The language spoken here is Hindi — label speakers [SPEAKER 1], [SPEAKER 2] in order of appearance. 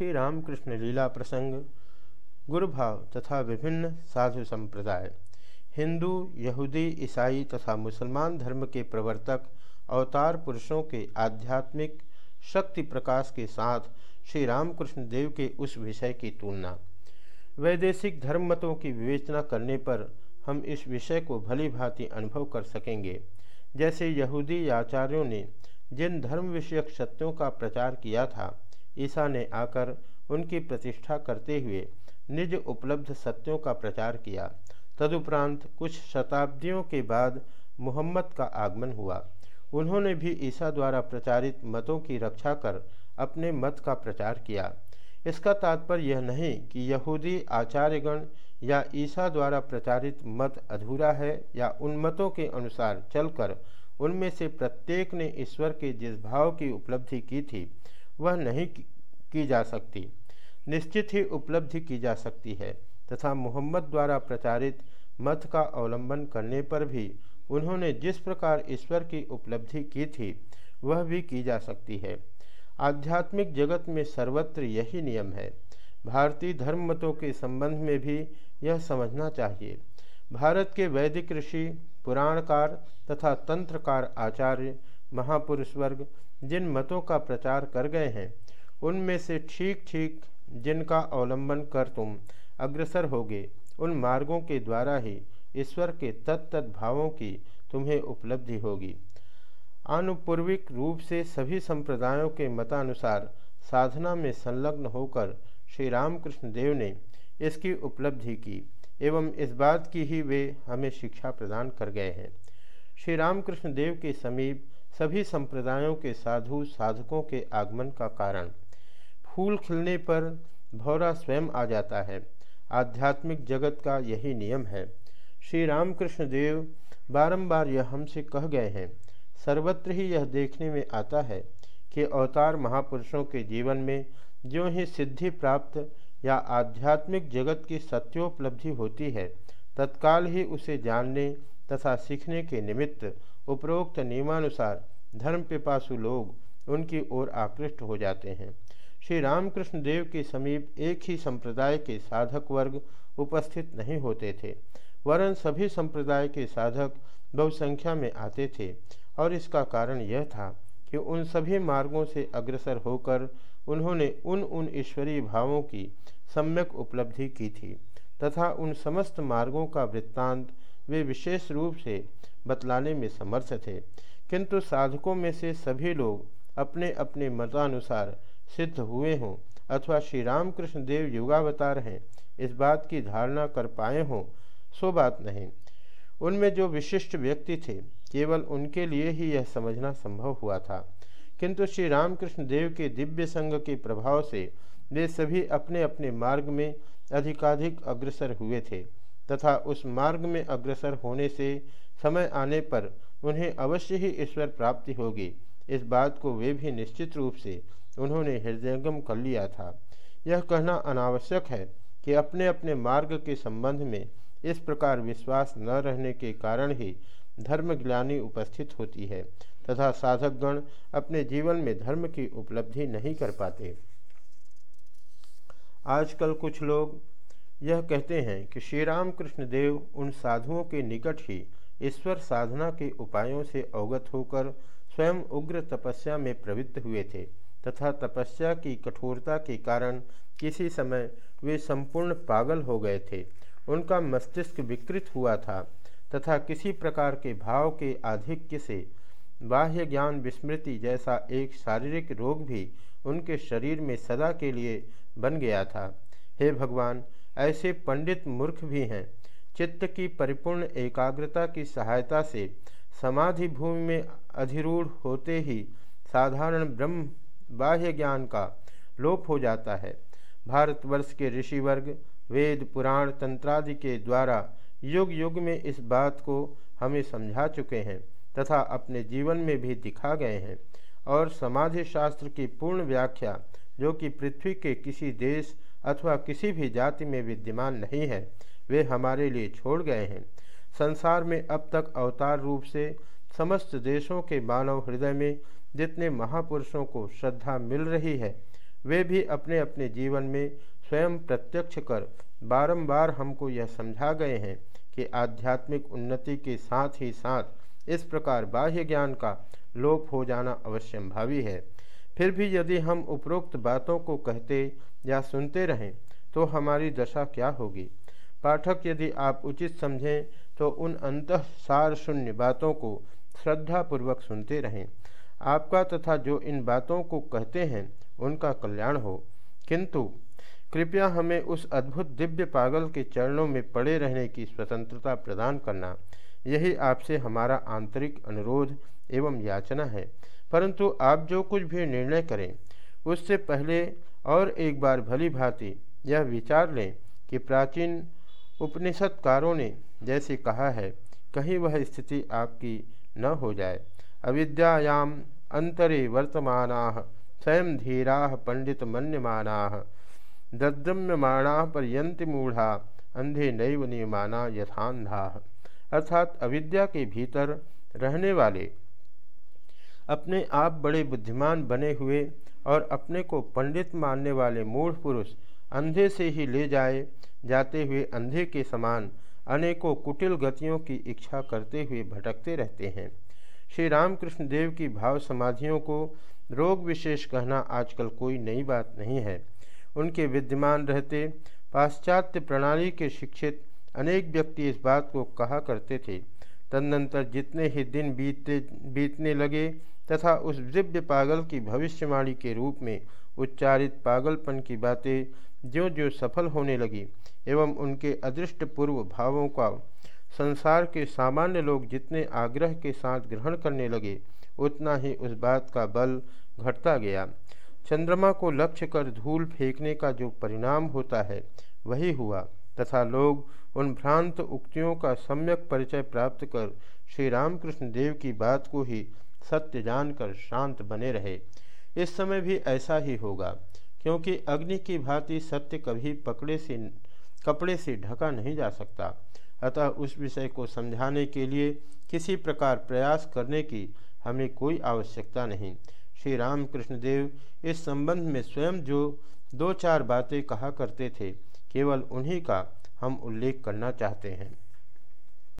[SPEAKER 1] श्री रामकृष्ण लीला प्रसंग, गुरुभाव तथा विभिन्न साधु संप्रदाय, हिंदू, यहूदी, ईसाई तथा मुसलमान धर्म के प्रवर्तक, अवतार पुरुषों के आध्यात्मिक शक्ति प्रकाश के साथ श्री रामकृष्ण देव के उस विषय की तुलना। वैदेशिक धर्म मतों की विवेचना करने पर हम इस विषय को भली भांति अनुभव कर सकेंगे। जैसे यहूदी आचार्यों ने जिन धर्म विषयक सत्यों का प्रचार किया था ईसा ने आकर उनकी प्रतिष्ठा करते हुए निज उपलब्ध सत्यों का प्रचार किया। तदुपरांत कुछ शताब्दियों के बाद मोहम्मद का आगमन हुआ। उन्होंने भी ईसा द्वारा प्रचारित मतों की रक्षा कर अपने मत का प्रचार किया। इसका तात्पर्य यह नहीं कि यहूदी आचार्यगण या ईसा द्वारा प्रचारित मत अधूरा है या उन मतों के अनुसार चलकर उनमें से प्रत्येक ने ईश्वर के जिस भाव की उपलब्धि की थी वह नहीं की जा सकती। निश्चित ही उपलब्धि की जा सकती है, तथा मोहम्मद द्वारा प्रचारित मत का अवलंबन करने पर भी उन्होंने जिस प्रकार ईश्वर की उपलब्धि की थी, वह भी की जा सकती है। आध्यात्मिक जगत में सर्वत्र यही नियम है। भारतीय धर्म मतों के संबंध में भी यह समझना चाहिए। भारत के वैदिक ऋषि, पुराणकार तथा तंत्रकार आचार्य महापुरुष वर्ग जिन मतों का प्रचार कर गए हैं, उनमें से ठीक ठीक जिनका अवलंबन कर तुम अग्रसर होगे, उन मार्गों के द्वारा ही, ईश्वर के तत्त भावों की तुम्हें उपलब्धि होगी। आनुपूर्विक रूप से सभी संप्रदायों के मतानुसार साधना में संलग्न होकर श्री रामकृष्ण देव ने इसकी उपलब्धि की, एवं इस बात की ही वे हमें शिक्षा प्रदान कर गए हैं। श्री रामकृष्ण देव के समीप सभी संप्रदायों के साधु साधकों के आगमन का कारण। फूल खिलने पर भौरा स्वयं आ जाता है। आध्यात्मिक जगत का यही नियम है। श्री रामकृष्ण देव बारंबार यह हमसे कह गए हैं। सर्वत्र ही यह देखने में आता है कि अवतार महापुरुषों के जीवन में जो ही सिद्धि प्राप्त या आध्यात्मिक जगत की सत्योपलब्धि होती है, तत्काल ही उसे जानने तथा सीखने के निमित्त उपरोक्त नियमानुसार धर्म पिपासु लोग उनकी ओर आकृष्ट हो जाते हैं। श्री रामकृष्ण देव के समीप एक ही संप्रदाय के साधक वर्ग उपस्थित नहीं होते थे। वरन सभी संप्रदाय के साधक बहुसंख्या में आते थे और इसका कारण यह था कि उन सभी मार्गों से अग्रसर होकर उन्होंने उन उन ईश्वरीय भावों की सम्यक उपलब्धि की थी तथा उन समस्त मार्गों का वृत्तांत वे विशेष रूप से बतलाने में समर्थ थे। किंतु साधकों में से सभी लोग अपने अपने मतानुसार सिद्ध हुए हों अथवा श्री रामकृष्ण देव युगावतार हैं, इस बात की धारणा कर पाए हों, सो बात नहीं। उनमें जो विशिष्ट व्यक्ति थे, केवल उनके लिए ही यह समझना संभव हुआ था। किंतु श्री रामकृष्ण देव के दिव्य संग के प्रभाव से वे सभी अपने अपने मार्ग में अधिकाधिक अग्रसर हुए थे। तथा उस मार्ग में अग्रसर होने से समय आने पर उन्हें अवश्य ही ईश्वर प्राप्ति होगी। इस बात को वे भी निश्चित रूप से उन्होंने हृदयंगम कर लिया था। यह कहना अनावश्यक है कि अपने अपने मार्ग के संबंध में इस प्रकार विश्वास न रहने के कारण ही धर्मग्लानी उपस्थित होती है तथा साधकगण अपने जीवन में धर्म की उपलब्धि नहीं कर पाते। आजकल कुछ लोग यह कहते हैं कि श्री राम कृष्ण देव उन साधुओं के निकट ही ईश्वर साधना के उपायों से अवगत होकर स्वयं उग्र तपस्या में प्रवृत्त हुए थे तथा तपस्या की कठोरता के कारण किसी समय वे संपूर्ण पागल हो गए थे। उनका मस्तिष्क विकृत हुआ था तथा किसी प्रकार के भाव के आधिक्य से बाह्य ज्ञान विस्मृति जैसा एक शारीरिक रोग भी उनके शरीर में सदा के लिए बन गया था। हे भगवान ऐसे पंडित मूर्ख भी हैं। चित्त की परिपूर्ण एकाग्रता की सहायता से समाधि भूमि में अधिरूढ़ होते ही साधारण ब्रह्म बाह्य ज्ञान का लोप हो जाता है। भारतवर्ष के ऋषि वर्ग, वेद, पुराण, तंत्रादि के द्वारा युग युग में इस बात को हमें समझा चुके हैं तथा अपने जीवन में भी दिखा गए हैं और समाधि शास्त्र की पूर्ण व्याख्या जो कि पृथ्वी के किसी देश अथवा किसी भी जाति में विद्यमान नहीं है, वे हमारे लिए छोड़ गए हैं। संसार में अब तक अवतार रूप से समस्त देशों के मानव हृदय में जितने महापुरुषों को श्रद्धा मिल रही है, वे भी अपने अपने जीवन में स्वयं प्रत्यक्ष कर बारंबार हमको यह समझा गए हैं कि आध्यात्मिक उन्नति के साथ ही साथ इस प्रकार बाह्य ज्ञान का लोप हो जाना अवश्यंभावी है। फिर भी यदि हम उपरोक्त बातों को कहते या सुनते रहें तो हमारी दशा क्या होगी? पाठक, यदि आप उचित समझें तो उन अंत सार शून्य बातों को श्रद्धापूर्वक सुनते रहें। आपका तथा जो इन बातों को कहते हैं, उनका कल्याण हो। किंतु, कृपया हमें उस अद्भुत दिव्य पागल के चरणों में पड़े रहने की स्वतंत्रता प्रदान करना। यही आपसे हमारा आंतरिक अनुरोध एवं याचना है। परंतु आप जो कुछ भी निर्णय करें, उससे पहले और एक बार भली भांति यह विचार लें कि प्राचीन उपनिषदकारों ने जैसे कहा है, कहीं वह स्थिति आपकी न हो जाए। अविद्यायाम अंतरे वर्तमान स्वयं धीरा पंडित मन्यमाना दद्रम्यमाणा पर्यंत मूढ़ा अंधे नैव नियमाना यथान्धा। अर्थात अविद्या के भीतर रहने वाले अपने आप बड़े बुद्धिमान बने हुए और अपने को पंडित मानने वाले मूढ़ पुरुष अंधे से ही ले जाए, जाते हुए अंधे के समान अनेकों कुटिल गतियों की इच्छा करते हुए भटकते रहते हैं। श्री रामकृष्ण देव की भाव समाधियों को रोग विशेष कहना आजकल कोई नई बात नहीं है। उनके विद्यमान रहते, पाश्चात्य प्रणाली के शिक्षित अनेक व्यक्ति इस बात को कहा करते थे। तदनंतर जितने ही दिन बीतते, बीतने लगे तथा उस दिव्य पागल की भविष्यवाणी के रूप में उच्चारित पागलपन की बातें ज्यो ज्यो सफल होने लगी एवं उनके अदृष्ट पूर्व भावों का संसार के सामान्य लोग जितने आग्रह के साथ ग्रहण करने लगे, उतना ही उस बात का बल घटता गया। चंद्रमा को लक्ष्य कर धूल फेंकने का जो परिणाम होता है, वही हुआ, तथा लोग उन भ्रांत उक्तियों का सम्यक परिचय प्राप्त कर श्री रामकृष्ण देव की बात को ही सत्य जानकर शांत बने रहे। इस समय भी ऐसा ही होगा, क्योंकि अग्नि की भांति सत्य कभी पकड़े से, कपड़े से ढका नहीं जा सकता। अतः उस विषय को समझाने के लिए किसी प्रकार प्रयास करने की हमें कोई आवश्यकता नहीं। श्री रामकृष्ण देव इस संबंध में स्वयं जो दो चार बातें कहा करते थे, केवल उन्हीं का हम उल्लेख करना चाहते हैं।